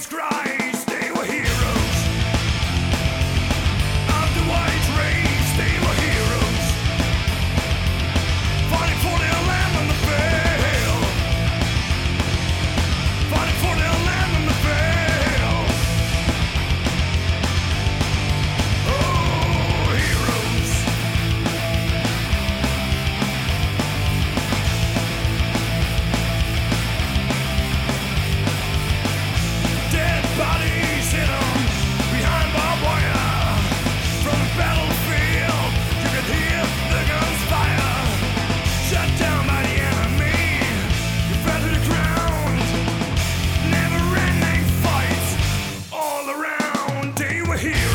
Jesus Christ, Never-ending